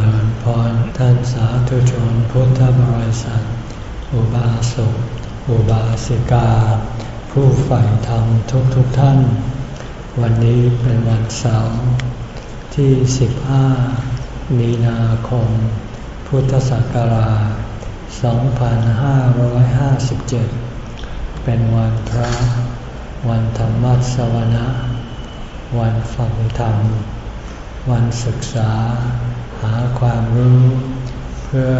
ริญพรท่านสาธุชนพุทธบริษัท อุบาสก อุบาสิกา ผู้ใฝ่ธรรมทุกทุกท่าน วันนี้เป็นวันเสาร์ที่ 15 มีนาคม พุทธศักราช 2557 เป็นวันพระ วันธรรมสวนะ วันฟังธรรม วันศึกษา หาความรู้ เพื่อ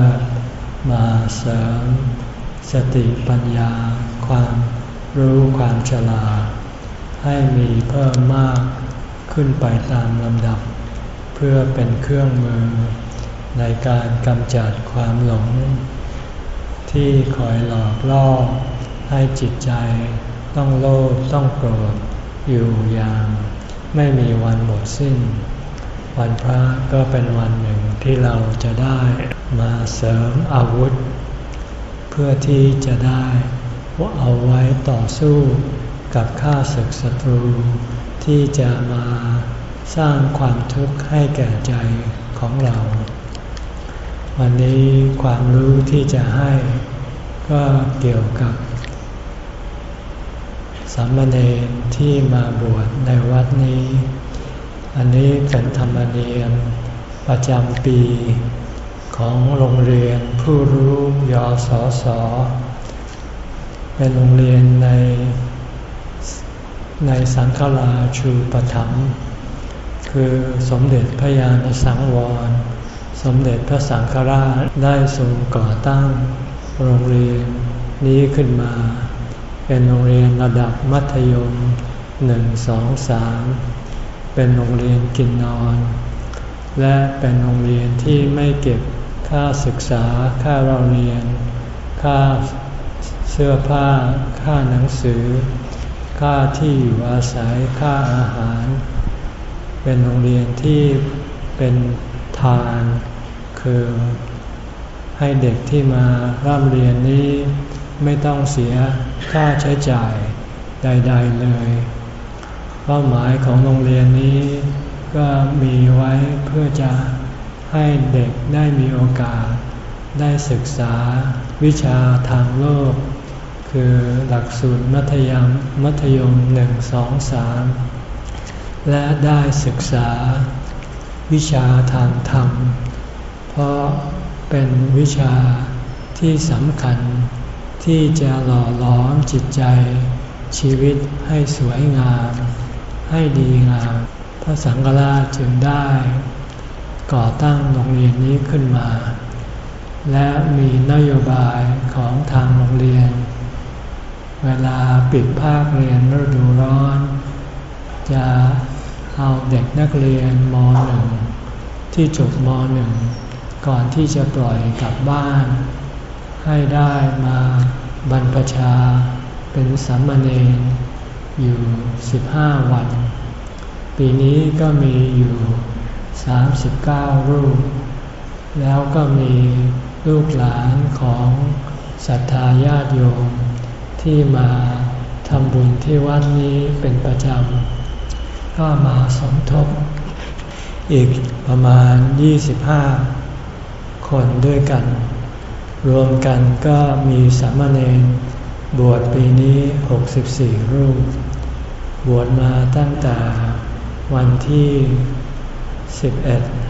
มาเสริม สติปัญญา ความรู้ความฉลาด ให้มีเพิ่มมากขึ้นไปตามลำดับ เพื่อเป็นเครื่องมือ ในการกำจัดความหลง ที่คอยหลอกล่อให้จิตใจต้องโลภต้องโกรธอยู่อย่างไม่มีวันหมดสิ้น วันพระก็เป็นวันหนึ่งที่เราจะได้มาเสริมอาวุธ เพื่อที่จะได้ว่าเอาไว้ต่อสู้กับข้าศึกศัตรู ที่จะมาสร้างความทุกข์ให้แก่ใจของเรา วันนี้ความรู้ที่จะให้ก็เกี่ยวกับสามเณรที่มาบวชในวัดนี้ อันนี้เป็นธรรมเนียมประจำปี ของโรงเรียนผู้รู้ยอสอสอเป็นโรงเรียนใน ในสังฆราชูปถัมภ์คือสมเด็จพระยาณสังวร สมเด็จพระสังฆราชได้ทรงก่อตั้งโรงเรียนนี้ขึ้นมา เป็นโรงเรียนระดับมัธยมหนึ่งสองสาม เป็นโรงเรียนกินนอน และเป็นโรงเรียนที่ไม่เก็บค่าศึกษาค่าเราเรียน ค่าเสื้อผ้า ค่าหนังสือ ค่าที่อยู่อาศัยค่าอาหาร เป็นโรงเรียนที่เป็นทานคือ ให้เด็กที่มาร่ำเรียนนี้ไม่ต้องเสียค่าใช้จ่ายใด ๆเลย เป้าหมายของโรงเรียนนี้ ก็มีไว้เพื่อจะให้เด็กได้มีโอกาส ได้ศึกษาวิชาทางโลก คือหลักสูตรมัธยมมัธยมหนึ่งสองสามและได้ศึกษาวิชาทางธรรม เพราะเป็นวิชาที่สำคัญที่จะหล่อหลอมจิตใจชีวิตให้สวยงาม ให้ดีงาม พระสังฆราชจึงได้ ก่อตั้งโรงเรียนนี้ขึ้นมา และมีนโยบายของทางโรงเรียน เวลาปิดภาคเรียนฤดูร้อน จะเอาเด็กนักเรียนม .1 ที่จบม .1 ก่อนที่จะปล่อยกลับบ้าน ให้ได้มาบรรพชาเป็นสามเณร อยู่ 15 วัน ปีนี้ก็มีอยู่ 39 รูป แล้วก็มีลูกหลานของศรัทธาญาติโยม ที่มาทำบุญที่วัดนี้เป็นประจำ ก็มาสมทบ อีกประมาณ 25 คนด้วยกัน รวมกันก็มีสามเณร บวชปีนี้ 64 รูป บวชมาตั้งแต่วันที่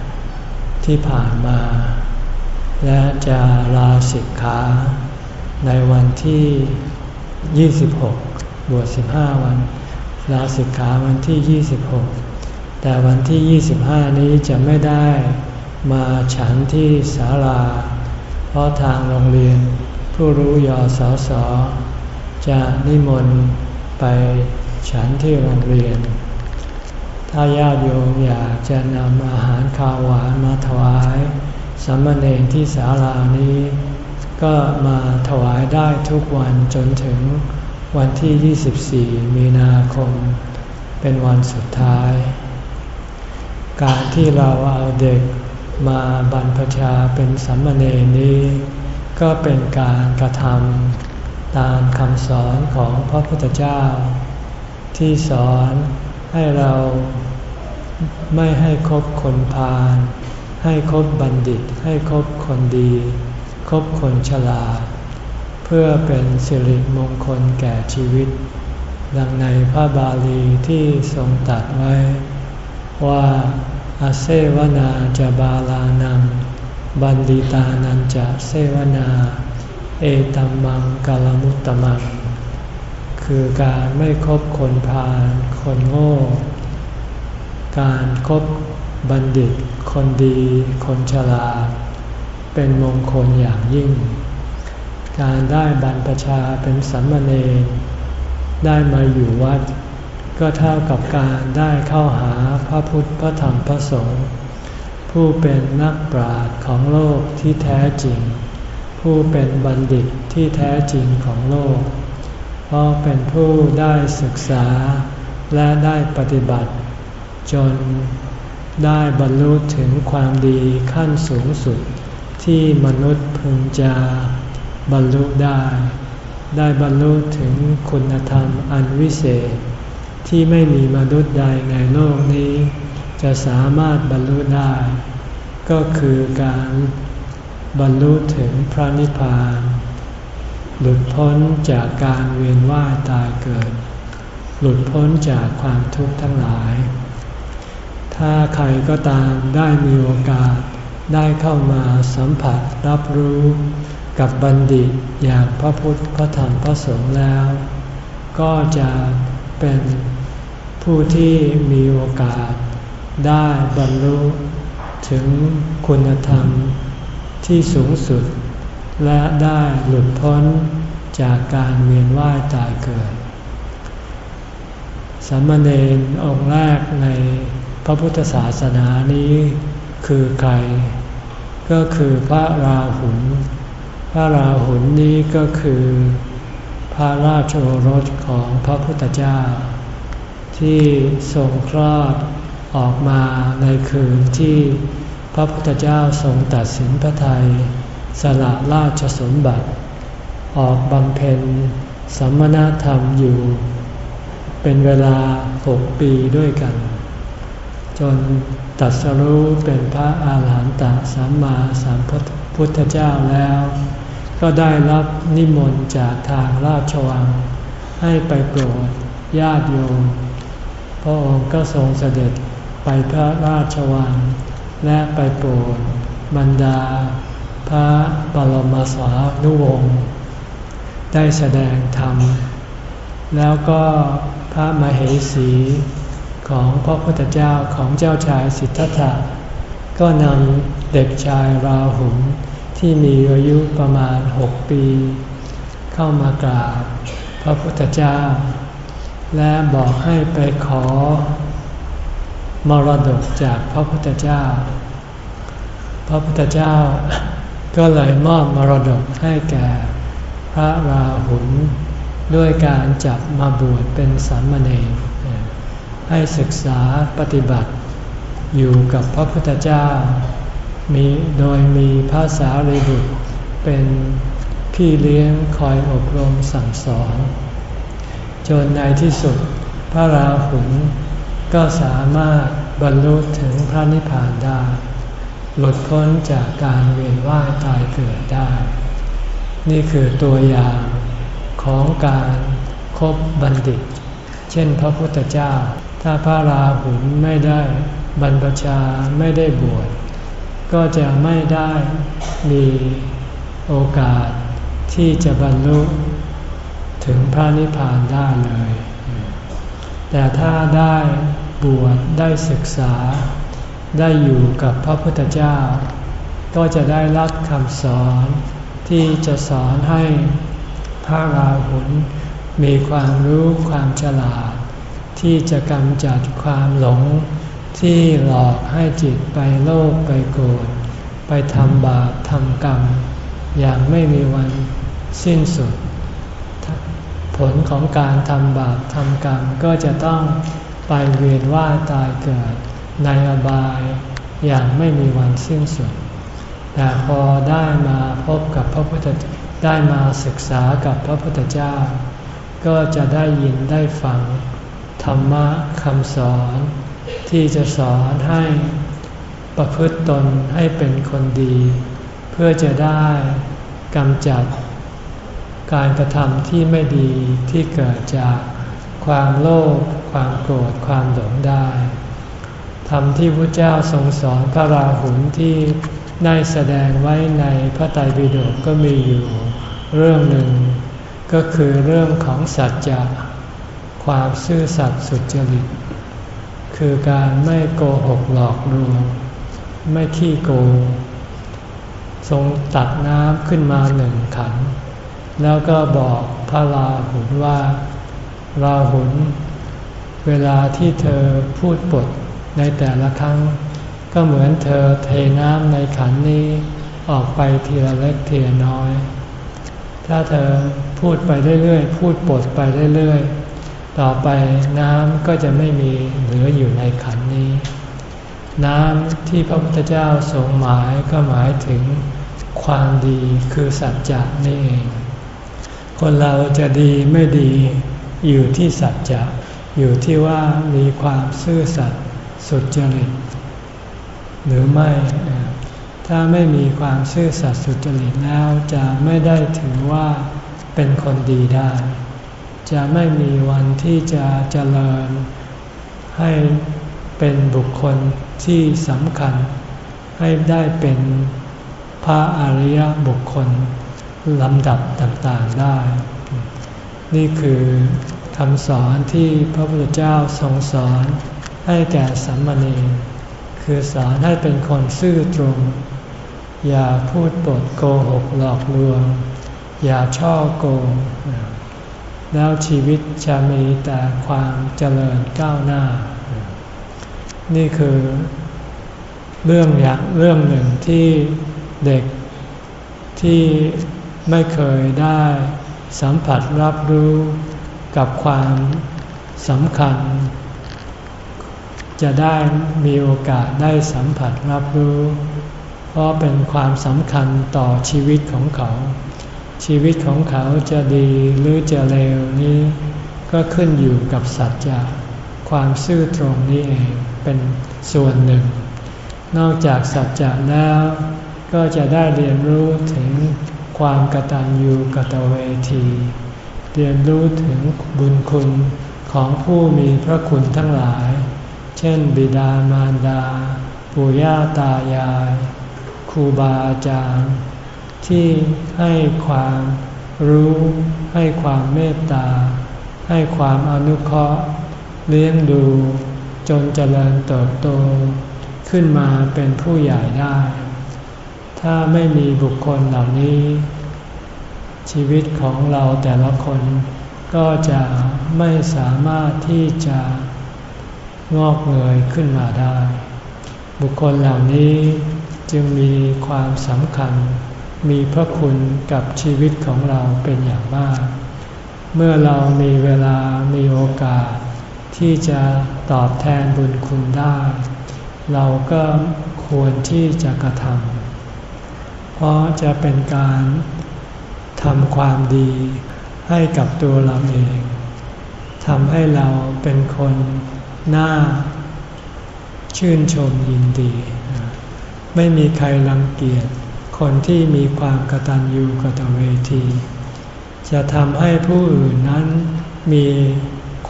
11 ที่ผ่านมา และจะลาสิกขาในวันที่ 26 บวช 15 วัน ลาสิกขาวันที่ 26 แต่วันที่ 25 นี้จะไม่ได้มาฉันที่ศาลา เพราะทางโรงเรียนผู้รู้ยอสอสอ จะนิมนต์ไปฉันที่โรงเรียน ถ้าญาติโยมอยากจะนำอาหารข้าวหวานมาถวายสามเณรที่ศาลานี้ ก็มาถวายได้ทุกวันจนถึงวันที่ 24 มีนาคม เป็นวันสุดท้าย การที่เราเอาเด็กมาบรรพชาเป็นสัมมเนนี้ ก็เป็นการกระทำ ตามคำสอนของพระพุทธเจ้า ที่สอนให้เราไม่ให้คบคนพาลให้คบบัณฑิต ให้คบคนดี คบคนฉลาด เพื่อเป็นสิริมงคลแก่ชีวิต ดังในพระบาลีที่ทรงตัดไว้ ว่าอาเซวนาจะบาลานัง บันดิตานันจะเซวนา เอตัมมังกาลมุตตมัง คือการไม่คบคนพาลคนโง่ การครบบัณฑิต คนดี คนฉลาด เป็นมงคลอย่างยิ่ง การได้บรรพชาเป็นสัมมเนได้มาอยู่วัด ก็เท่ากับการได้เข้าหาพระพุทธพระธรรมพระสงฆ์ผู้เป็นนักปราชญ์ของโลกที่แท้จริง ผู้เป็นบัณฑิตที่แท้จริงของโลก เพราะเป็นผู้ได้ศึกษาและได้ปฏิบัติ จนได้บรรลุถึงความดีขั้นสูงสุดที่มนุษย์พึงจะบรรลุได้ ได้บรรลุถึงคุณธรรมอันวิเศษ ที่ไม่มีมนุษย์ใดในโลกนี้ จะสามารถบรรลุได้ ก็คือการ บรรลุถึงพระนิพพาน หลุดพ้นจากการเวียนว่ายตายเกิด หลุดพ้นจากความทุกข์ทั้งหลาย ถ้าใครก็ตามได้มีโอกาสได้เข้ามาสัมผัสรับรู้กับบัณฑิตอย่างพระพุทธพระธรรมพระสงฆ์แล้ว ก็จะเป็นผู้ที่มีโอกาสได้บรรลุถึงคุณธรรม ที่สูงสุด และได้หลุดพ้นจากการเวียนว่ายตายเกิดสามเณรองค์แรกในพระพุทธศาสนานี้คือใคร ก็คือพระราหุล พระราหุลนี้ก็คือพระราชโอรสของพระพุทธเจ้า ที่ทรงคลอดออกมาในคืนที่ พระพุทธเจ้าทรงตัดสินพระทัยสละราชสมบัติ ออกบำเพ็ญสัมมนาธรรมอยู่ เป็นเวลาหกปีด้วยกัน จนตัดสรู้เป็นพระอาหารหันตสัมมาสัมพุทธเจ้าแล้ว ก็ได้รับนิมนต์จากทางราชวัง ให้ไปโปรดญาติโยมพระองค์ก็ทรงเสด็จไปพระราชวัง และไปโปรดบรรดา พระบรมสานุวงศ์ได้แสดงธรรม แล้วก็พระมเหสีของพระพุทธเจ้าของเจ้าชายสิทธัตถะก็นำเด็กชายราหุลที่มีอายุประมาณหกปี เข้ามากราบพระพุทธเจ้า และบอกให้ไปขอ มรดกจากพระพุทธเจ้า พระพุทธเจ้าก็เลยมอบมรดกให้แก่พระราหุลด้วยการจับมาบวชเป็นสามเณรให้ศึกษาปฏิบัติอยู่กับพระพุทธเจ้า มีโดยมีภาษาเรบุตรเป็นพี่เลี้ยงคอยอบรมสั่งสอน จนในที่สุดพระราหุล ก็สามารถบรรลุถึงพระนิพพานได้ หลุดพ้นจากการเวียนว่ายตายเกิดได้ นี่คือตัวอย่างของการครบบัณฑิต เช่นพระพุทธเจ้า ถ้าพระราหุลไม่ได้บรรพชาไม่ได้บวชก็จะไม่ได้มีโอกาสที่จะบรรลุถึงพระนิพพานได้เลย แต่ถ้าได้บวชได้ศึกษา ได้อยู่กับพระพุทธเจ้า ก็จะได้รับคำสอนที่จะสอนให้พระราหุลมีความรู้ความฉลาด ที่จะกำจัดความหลงที่หลอกให้จิตไปโลภไปโกรธไปทำบาปทำกรรม อย่างไม่มีวันสิ้นสุด ผลของการทำบาปทำกรรมก็จะต้องไปเวียนว่ายตายเกิดในอบายอย่างไม่มีวันสิ้นสุด แต่พอได้มาพบกับพระพุทธได้มาศึกษากับพระพุทธเจ้า ก็จะได้ยินได้ฟังธรรมะคำสอน ที่จะสอนให้ประพฤติตนให้เป็นคนดี เพื่อจะได้กำจัด การกระทำที่ไม่ดีที่เกิดจากความโลภความโกรธความหลงได้ธรรมที่พระเจ้าทรงสอนพระราหุลที่ได้แสดงไว้ในพระไตรปิฎกก็มีอยู่เรื่องหนึ่ง ก็คือเรื่องของสัจจะความซื่อสัตย์สุจริต คือการไม่โกหกหลอกลวง ไม่ขี้โกง ทรงตักน้ำขึ้นมาหนึ่งขัน แล้วก็บอกพระราหุลว่า ราหุลเวลาที่เธอพูดปดในแต่ละครั้ง ก็เหมือนเธอเทน้ำในขันนี้ออกไปทีละเล็กทีละน้อย ถ้าเธอพูดไปเรื่อยๆ พูดปดไปเรื่อยๆ ต่อไปน้ำก็จะไม่มีเหลืออยู่ในขันนี้ น้ำที่พระพุทธเจ้าทรงหมายก็หมายถึงความดีคือสัจจะนี่เอง คนเราจะดีไม่ดีอยู่ที่สัจจะอยู่ที่ว่ามีความซื่อสัตย์สุจริตหรือไม่ ถ้าไม่มีความซื่อสัตย์สุจริตแล้วจะไม่ได้ถือว่าเป็นคนดีได้ จะไม่มีวันที่จะเจริญ ให้เป็นบุคคลที่สำคัญ ให้ได้เป็นพระอริยบุคคล ลำดับต่างๆได้ นี่คือคำสอนที่พระพุทธเจ้าทรงสอนให้แก่สัมมาเนคือสอนให้เป็นคนซื่อตรง อย่าพูดปดโกหกหลอกลวง อย่าช่อโกง แล้วชีวิตจะมีแต่ความเจริญก้าวหน้า นี่คือเรื่องอย่างเรื่องหนึ่งที่เด็กที่ ไม่เคยได้สัมผัสรับรู้กับความสำคัญ จะได้มีโอกาสได้สัมผัสรับรู้ เพราะเป็นความสำคัญต่อชีวิตของเขา ชีวิตของเขาจะดีหรือจะเลวนี้ ก็ขึ้นอยู่กับสัจจะความซื่อตรงนี้เองเป็นส่วนหนึ่ง นอกจากสัจจะแล้ว ก็จะได้เรียนรู้ถึง ความกตัญญูกตเวที เรียนรู้ถึงบุญคุณของผู้มีพระคุณทั้งหลาย เช่น บิดามารดา ปู่ย่าตายาย ครูบาอาจารย์ ที่ให้ความรู้ ให้ความเมตตา ให้ความอนุเคราะห์ เลี้ยงดู จนเจริญเติบโต ขึ้นมาเป็นผู้ใหญ่ได้ ถ้าไม่มีบุคคลเหล่านี้ ชีวิตของเราแต่ละคนก็จะไม่สามารถที่จะงอกเงยขึ้นมาได้ บุคคลเหล่านี้จึงมีความสำคัญ มีพระคุณกับชีวิตของเราเป็นอย่างมาก เมื่อเรามีเวลามีโอกาส ที่จะตอบแทนบุญคุณได้ เราก็ควรที่จะกระทำ เพราะจะเป็นการทำความดีให้กับตัวเราเองทำให้เราเป็นคนน่าชื่นชมยินดี ไม่มีใครรังเกียจคนที่มีความกตัญญูกตเวที จะทำให้ผู้อื่นนั้นมี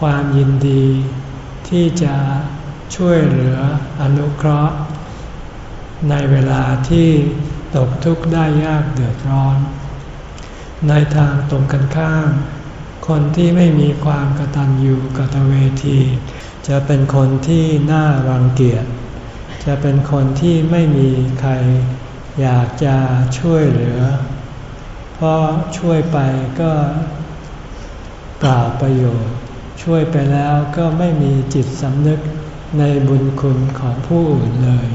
ความยินดี ที่จะช่วยเหลืออนุเคราะห์ ในเวลาที่ ตกทุกข์ได้ยากเดือดร้อน ในทางตรงกันข้าม คนที่ไม่มีความกตัญญูกตเวที จะเป็นคนที่น่ารังเกียจ จะเป็นคนที่ไม่มีใครอยากจะช่วยเหลือ เพราะช่วยไปก็เปล่าประโยชน์ ช่วยไปแล้วก็ไม่มีจิตสำนึกในบุญคุณของผู้อื่นเลย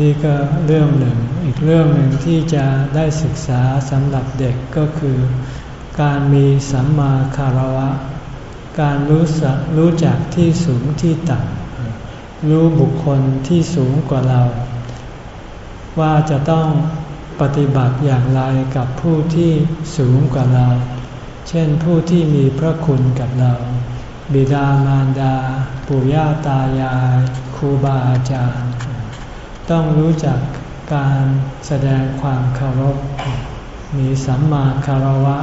นี่ก็เรื่องหนึ่ง อีกเรื่องหนึ่งที่จะได้ศึกษาสำหรับเด็กก็คือ การมีสัมมาคารวะ การรู้สักรู้จักที่สูงที่ต่ำรู้บุคคลที่สูงกว่าเรา ว่าจะต้องปฏิบัติอย่างไรกับผู้ที่สูงกว่าเรา เช่นผู้ที่มีพระคุณกับเรา บิดามารดา ปู่ย่าตายาย ครูบาอาจารย์ ต้องรู้จักการแสดงความเคารพ มีสัมมาคารวะ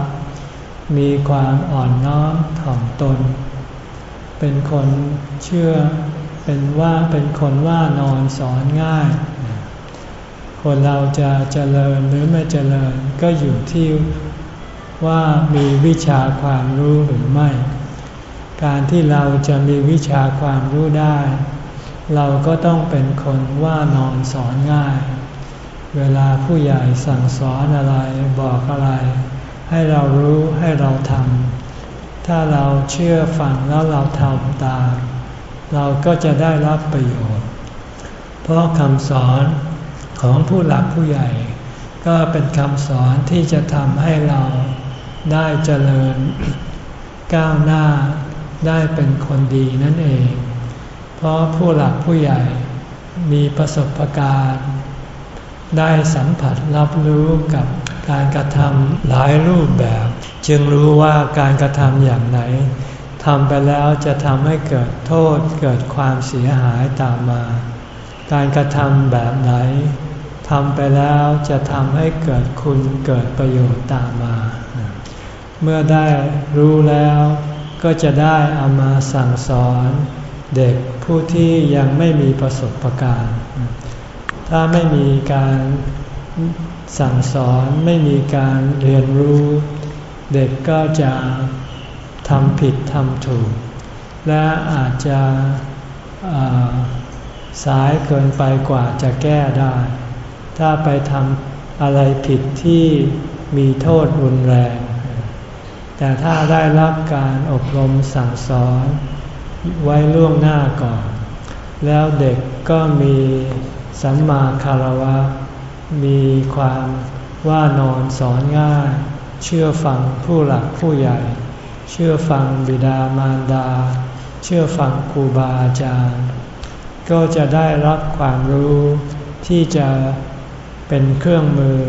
มีความอ่อนน้อมถ่อมตน เป็นคนเชื่อ เป็นว่าเป็นคนว่านอนสอนง่าย คนเราจะเจริญหรือไม่เจริญก็อยู่ที่ว่ามีวิชาความรู้หรือไม่ การที่เราจะมีวิชาความรู้ได้ เราก็ต้องเป็นคนว่านอนสอนง่าย เวลาผู้ใหญ่สั่งสอนอะไรบอกอะไร ให้เรารู้ให้เราทำถ้าเราเชื่อฟังแล้วเราทำตามเราก็จะได้รับประโยชน์ เพราะคำสอนของผู้หลักผู้ใหญ่ ก็เป็นคำสอนที่จะทำให้เราได้เจริญก้าวหน้าได้เป็นคนดีนั่นเอง เพราะผู้หลักผู้ใหญ่มีประสบการณ์ ได้สัมผัสรับรู้กับการกระทำหลายรูปแบบ จึงรู้ว่าการกระทำอย่างไหนทำไปแล้วจะทำให้เกิดโทษเกิดความเสียหายตามมา การกระทำแบบไหนทำไปแล้วจะทำให้เกิดคุณเกิดประโยชน์ตามมา เมื่อได้รู้แล้วก็จะได้เอามาสั่งสอน เด็กผู้ที่ยังไม่มีประสบการณ์ ถ้าไม่มีการสั่งสอนไม่มีการเรียนรู้ เด็กก็จะทำผิดทำถูก และอาจจะสายเกินไปกว่าจะแก้ได้ ถ้าไปทำอะไรผิดที่มีโทษรุนแรง แต่ถ้าได้รับการอบรมสั่งสอน ไว้ล่วงหน้าก่อน แล้วเด็กก็มีสัมมาคารวะ มีความว่านอนสอนง่าย เชื่อฟังผู้หลักผู้ใหญ่ เชื่อฟังบิดามารดา เชื่อฟังครูบาอาจารย์ ก็จะได้รับความรู้ที่จะเป็นเครื่องมือ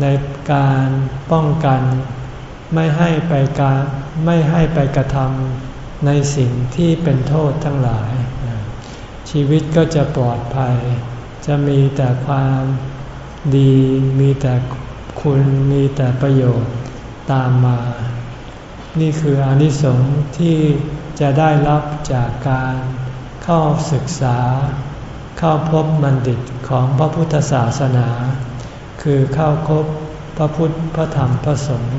ในการป้องกัน ไม่ให้ไปการไม่ให้ไปกระทำ ในสิ่งที่เป็นโทษทั้งหลาย ชีวิตก็จะปลอดภัย จะมีแต่ความดีมีแต่คุณมีแต่ประโยชน์ตามมา นี่คืออนิสงส์ที่จะได้รับจากการเข้าศึกษา เข้าพบบัณฑิตของพระพุทธศาสนา คือเข้าพบพระพุทธพระธรรมพระสงฆ์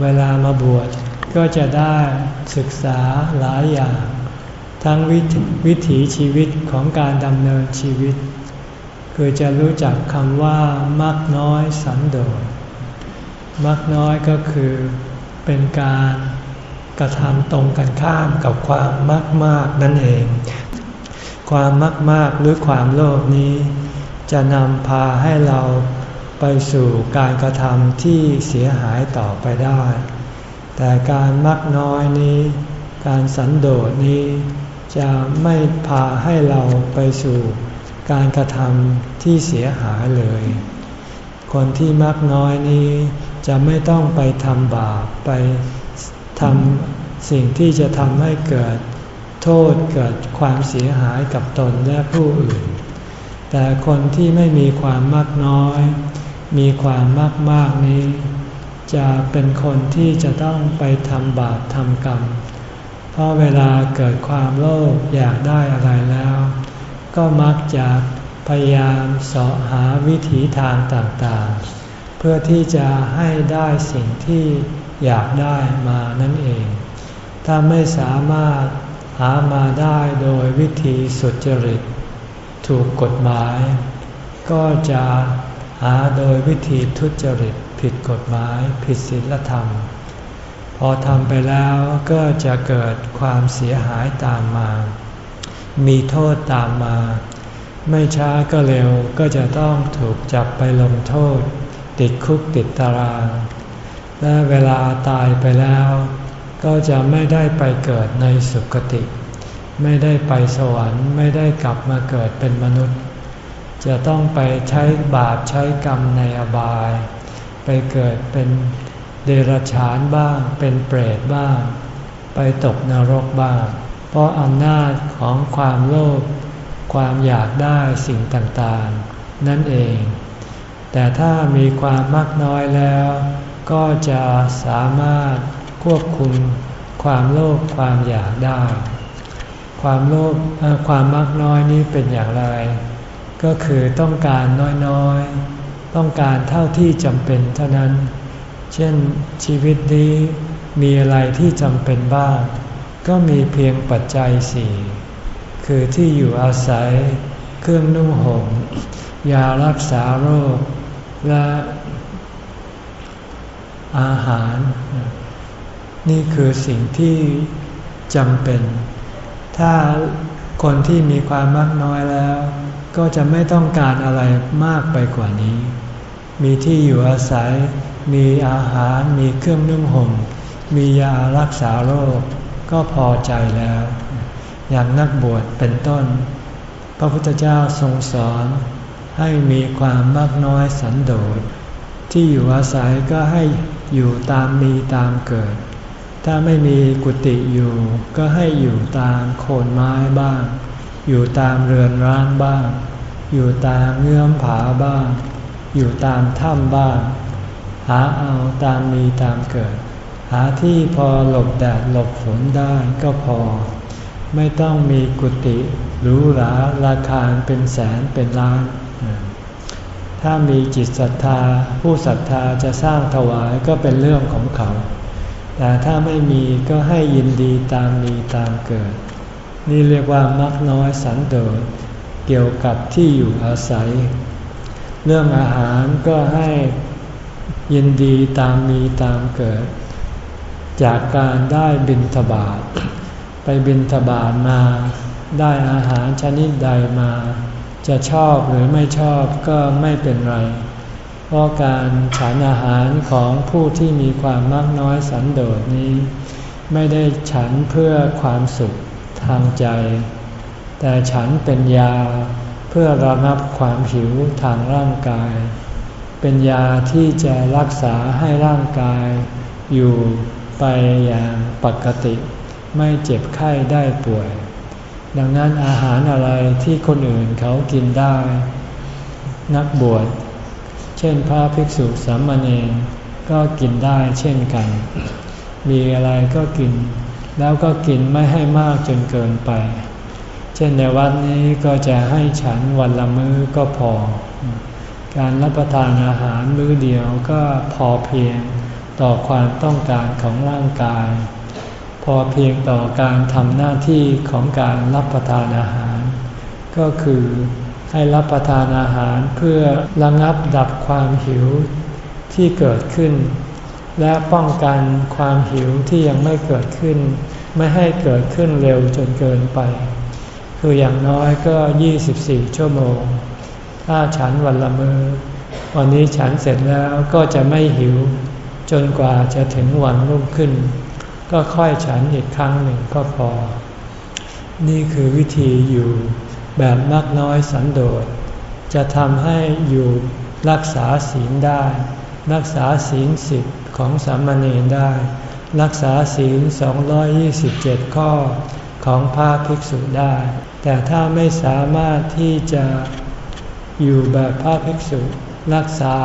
เวลามาบวช ก็จะได้ศึกษาหลายอย่าง ทั้งววิถีชีวิตของการดำเนินชีวิต คือจะรู้จักคำว่ามักน้อยสันโดษมักน้อยก็คือเป็นการกระทำตรงกันข้ามกับความมากมากนั่นเอง ความมากมากหรือความโลภนี้ จะนำพาให้เราไปสู่การกระทำที่เสียหายต่อไปได้ แต่การมักน้อยนี้ การสันโดษนี้ จะไม่พาให้เราไปสู่การกระทำที่เสียหายเลย คนที่มักน้อยนี้ จะไม่ต้องไปทำบาปไปทำสิ่งที่จะทำให้เกิดโทษเกิดความเสียหายกับตนและผู้อื่น แต่คนที่ไม่มีความมักน้อย มีความมากมากนี้ จะเป็นคนที่จะต้องไปทำบาปทำกรรม เพราะเวลาเกิดความโลภอยากได้อะไรแล้ว ก็มักจะพยายามเสาะหาวิถีทางต่างๆ เพื่อที่จะให้ได้สิ่งที่อยากได้มานั่นเอง ถ้าไม่สามารถหามาได้โดยวิธีสุจริต ถูกกฎหมาย ก็จะหาโดยวิธีทุจริต ผิดกฎหมาย ผิดศีลธรรม พอทำไปแล้วก็จะเกิดความเสียหายตามมา มีโทษตามมา ไม่ช้าก็เร็วก็จะต้องถูกจับไปลงโทษ ติดคุกติดตาราง และเวลาตายไปแล้ว ก็จะไม่ได้ไปเกิดในสุคติ ไม่ได้ไปสวรรค์ไม่ได้กลับมาเกิดเป็นมนุษย์จะต้องไปใช้บาปใช้กรรมในอบาย ไปเกิดเป็นเดรัจฉานบ้าง เป็นเปรตบ้าง ไปตกนรกบ้าง เพราะอำนาจของความโลภความอยากได้สิ่งต่างๆ นั่นเอง แต่ถ้ามีความมากน้อยแล้ว ก็จะสามารถควบคุมความโลภความอยากได้ ความโลภความมากน้อยนี้เป็นอย่างไร ก็คือต้องการน้อยๆ ต้องการเท่าที่จำเป็นเท่านั้น เช่นชีวิตนี้มีอะไรที่จำเป็นบ้าง ก็มีเพียงปัจจัยสี่คือที่อยู่อาศัย เครื่องนุ่งห่มยารักษาโรค และอาหาร นี่คือสิ่งที่จำเป็น ถ้าคนที่มีความมากน้อยแล้ว ก็จะไม่ต้องการอะไรมากไปกว่านี้ มีที่อยู่อาศัย มีอาหาร มีเครื่องนุ่งห่ม มียารักษาโรค ก็พอใจแล้ว อย่างนักบวชเป็นต้น พระพุทธเจ้าทรงสอน ให้มีความมากน้อยสันโดษ ที่อยู่อาศัยก็ให้อยู่ตามมีตามเกิด ถ้าไม่มีกุฏิอยู่ ก็ให้อยู่ตามโคนไม้บ้าง อยู่ตามเรือนร้างบ้าง อยู่ตามเงื่อมผาบ้าง อยู่ตามถ้ำบ้าง หาเอาตามมีตามเกิด หาที่พอหลบแดดหลบฝนได้ก็พอ ไม่ต้องมีกุฏิหรูหราราคาเป็นแสนเป็นล้าน ถ้ามีจิตศรัทธา ผู้ศรัทธาจะสร้างถวายก็เป็นเรื่องของเขา แต่ถ้าไม่มีก็ให้ยินดีตามมีตามเกิด นี่เรียกว่ามักน้อยสันโดษเกี่ยวกับที่อยู่อาศัย เรื่องอาหารก็ให้ยินดีตามมีตามเกิด จากการได้บินทบาทไปบินทบาทมาได้อาหารชนิดใดมา จะชอบหรือไม่ชอบก็ไม่เป็นไร เพราะการฉันอาหารของผู้ที่มีความมากน้อยสันโดษนี้ ไม่ได้ฉันเพื่อความสุขทางใจ แต่ฉันเป็นยา พื่อระงับความหิวทางร่างกาย เป็นยาที่จะรักษาให้ร่างกาย อยู่ไปอย่างปกติ ไม่เจ็บไข้ได้ป่วย ดังนั้นอาหารอะไรที่คนอื่นเขากินได้ นักบวช เช่นพระภิกษุสามเณรก็กินได้เช่นกัน มีอะไรก็กิน แล้วก็กินไม่ให้มากจนเกินไป เช่นในวัดนี้ก็จะให้ฉันวันละมื้อก็พอ การรับประทานอาหารมื้อเดียวก็พอเพียงต่อความต้องการของร่างกาย พอเพียงต่อการทำหน้าที่ของการรับประทานอาหาร ก็คือให้รับประทานอาหารเพื่อระงับดับความหิวที่เกิดขึ้น และป้องกันความหิวที่ยังไม่เกิดขึ้น ไม่ให้เกิดขึ้นเร็วจนเกินไป คืออย่างน้อยก็ 24 ชั่วโมง ถ้าฉันวันละมือ วันนี้ฉันเสร็จแล้วก็จะไม่หิว จนกว่าจะถึงวันรุ่งขึ้น ก็ค่อยฉันอีกครั้งหนึ่งก็พอ นี่คือวิธีอยู่แบบมากน้อยสันโดษ จะทำให้อยู่รักษาศีลได้ รักษาศีลสิบของสามเณรได้ รักษาศีล 227 ข้อ ของพระภิกษุได้ แต่ถ้าไม่สามารถที่จะอยู่แบบพระภิกษุรักษา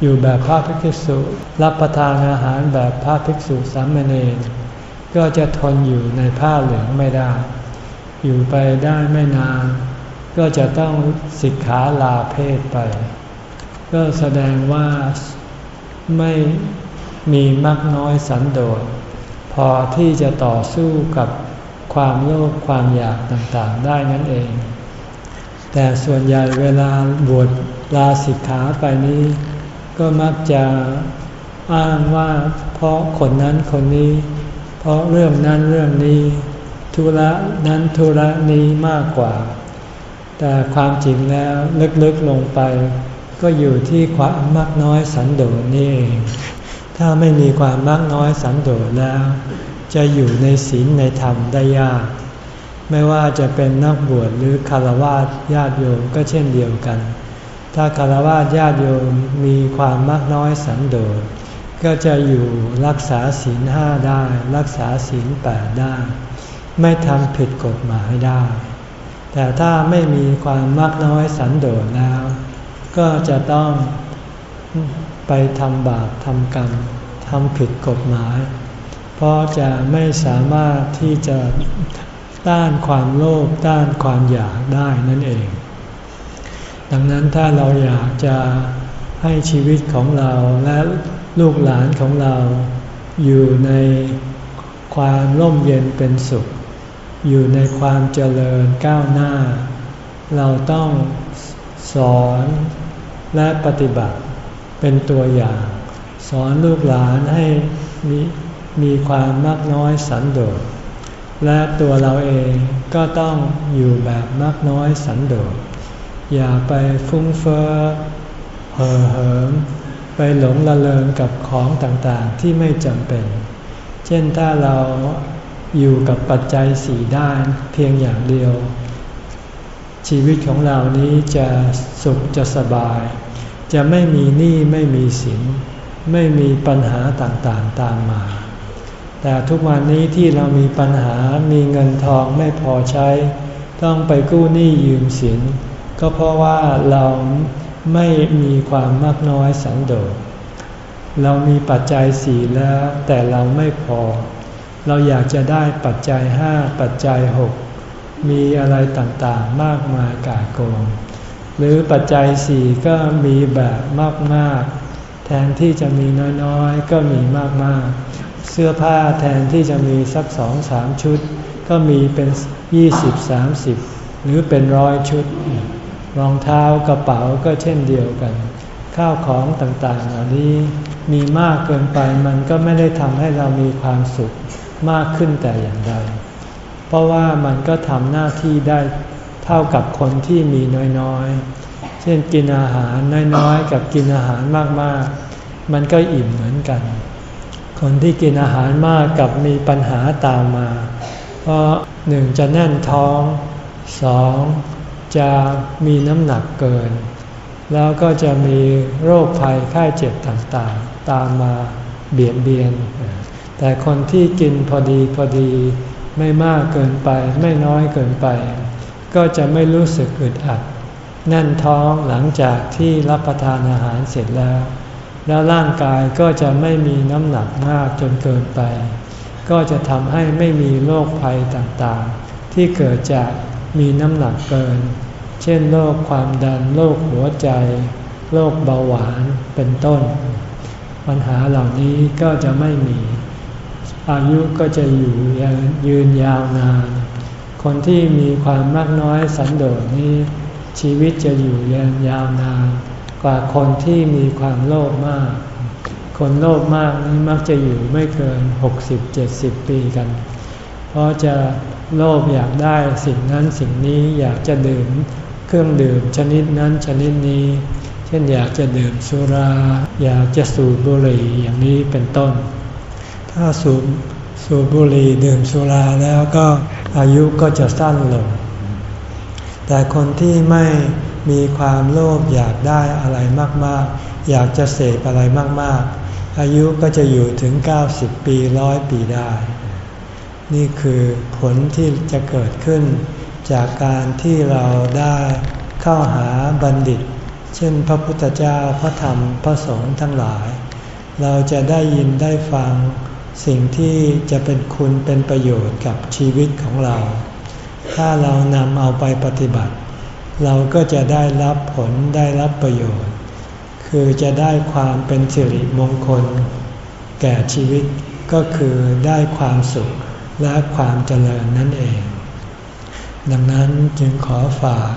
อยู่แบบพระภิกษุ รับประทานอาหารแบบพระภิกษุสามเณรก็จะทนอยู่ในผ้าเหลืองไม่ได้ อยู่ไปได้ไม่นาน ก็จะต้องสิกขาลาเพศไป ก็แสดงว่าไม่มีมากน้อยสันโดษ พอที่จะต่อสู้กับความโลภความอยากต่างๆ ได้นั่นเอง แต่ส่วนใหญ่เวลาบวชลาสิกขาไปนี้ ก็มักจะอ้างว่าเพราะคนนั้นคนนี้ เพราะเรื่องนั้นเรื่องนี้ ธุระนั้นธุระนี้มากกว่า แต่ความจริงแล้วลึกๆลงไป ก็อยู่ที่ความมากน้อยสันโดษนี่เอง ถ้าไม่มีความมากน้อยสันโดษแล้ว จะอยู่ในศีลในธรรมได้ยาก ไม่ว่าจะเป็นนักบวชหรือคารวะญาติโยมก็เช่นเดียวกัน ถ้าคารวะญาติโยมมีความมากน้อยสันโดษก็จะอยู่รักษาศีลห้าได้ รักษาศีลแปดได้ ไม่ทำผิดกฎหมายได้ แต่ถ้าไม่มีความมักน้อยสันโดษแล้ว ก็จะต้อง ไปทำบาปทำกรรมทำผิดกฎหมาย เพราะจะไม่สามารถที่จะต้านความโลภต้านความอยากได้นั่นเอง ดังนั้นถ้าเราอยากจะให้ชีวิตของเราและลูกหลานของเราอยู่ในความร่มเย็นเป็นสุข อยู่ในความเจริญก้าวหน้า เราต้องสอนและปฏิบัติ เป็นตัวอย่าง สอนลูกหลานให้มีมีความมากน้อยสันโดษ และตัวเราเองก็ต้องอยู่แบบมากน้อยสันโดษ อย่าไปฟุ้งเฟ้อเห่อเหิมไปหลงละเลงกับของต่างๆที่ไม่จำเป็น เช่นถ้าเราอยู่กับปัจจัยสี่ด้านเพียงอย่างเดียว ชีวิตของเรานี้จะสุขจะสบาย จะไม่มีหนี้ไม่มีสิน ไม่มีปัญหาต่างๆตามมา แต่ทุกวันนี้ที่เรามีปัญหามีเงินทองไม่พอใช้ ต้องไปกู้หนี้ยืมสิน ก็เพราะว่าเราไม่มีความมากน้อยสันโดษเรามีปัจจัยสี่แล้ว แต่เราไม่พอ เราอยากจะได้ปัจจัยห้าปัจจัยหกมีอะไรต่างๆมากมายกายโกง หรือปัจจัยสี่ก็มีแบบมากๆ แทนที่จะมีน้อยๆ ก็มีมากๆ เสื้อผ้าแทนที่จะมีสักสองสามชุด ก็มีเป็นยี่สิบสามสิบหรือเป็นร้อยชุด รองเท้ากระเป๋าก็เช่นเดียวกัน ข้าวของต่างๆเหล่านี้มีมากเกินไปมันก็ไม่ได้ทำให้เรามีความสุขมากขึ้นแต่อย่างใดเพราะว่ามันก็ทำหน้าที่ได้ เท่ากับคนที่มีน้อยๆ เช่นกินอาหารน้อยๆ กับกินอาหารมากๆ มันก็อิ่มเหมือนกัน คนที่กินอาหารมากกับมีปัญหาตามมา เพราะหนึ่งจะแน่นท้องสองจะมีน้ำหนักเกิน แล้วก็จะมีโรคภัยไข้เจ็บต่างๆ ตามมาเบียดเบียน แต่คนที่กินพอดีพอดีไม่มากเกินไปไม่น้อยเกินไป ก็จะไม่รู้สึกอึดอัด แน่นท้องหลังจากที่รับประทานอาหารเสร็จแล้ว แล้วร่างกายก็จะไม่มีน้ำหนักมากจนเกินไป ก็จะทำให้ไม่มีโรคภัยต่างๆ ที่เกิดจากมีน้ำหนักเกิน เช่นโรคความดันโรคหัวใจโรคเบาหวานเป็นต้น ปัญหาเหล่านี้ก็จะไม่มี อายุก็จะอยู่ยืนยาวนาน คนที่มีความมากน้อยสันโดษนี้ ชีวิตจะอยู่ยืนยาวนานกว่าคนที่มีความโลภมาก คนโลภมากนี้มักจะอยู่ไม่เกิน 60-70 ปีกัน เพราะจะโลภอยากได้สิ่งนั้นสิ่งนี้อยากจะดื่มเครื่องดื่มชนิดนั้นชนิดนี้ เช่นอยากจะดื่มสุรา อยากจะสูบบุหรี่อย่างนี้เป็นต้น ถ้าสูบสูบบุหรี่ดื่มสุราแล้วก็ อายุก็จะสั้นลง แต่คนที่ไม่มีความโลภอยากได้อะไรมาก ๆ อยากจะเสพอะไรมาก ๆ อายุก็จะอยู่ถึง 90 ปีร้อยปีได้ นี่คือผลที่จะเกิดขึ้น จากการที่เราได้เข้าหาบัณฑิต เช่นพระพุทธเจ้าพระธรรมพระสงฆ์ทั้งหลาย เราจะได้ยินได้ฟัง สิ่งที่จะเป็นคุณเป็นประโยชน์กับชีวิตของเรา ถ้าเรานำเอาไปปฏิบัติ เราก็จะได้รับผลได้รับประโยชน์ คือจะได้ความเป็นสิริมงคล แก่ชีวิตก็คือได้ความสุขและความเจริญนั่นเอง ดังนั้นจึงขอฝาก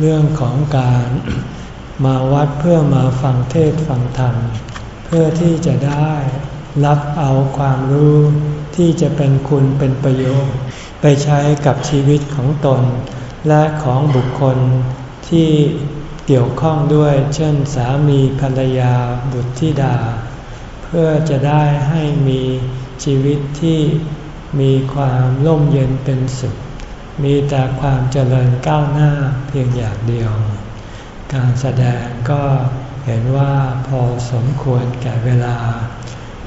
เรื่องของการมาวัดเพื่อมาฟังเทศฟังธรรม เพื่อที่จะได้ รับเอาความรู้ที่จะเป็นคุณเป็นประโยชน์ ไปใช้กับชีวิตของตน และของบุคคลที่เกี่ยวข้องด้วย เช่นสามีภรรยาบุตรธิดา เพื่อจะได้ให้มีชีวิตที่มีความร่มเย็นเป็นสุข มีแต่ความเจริญก้าวหน้าเพียงอย่างเดียว การแสดงก็เห็นว่าพอสมควรแก่เวลา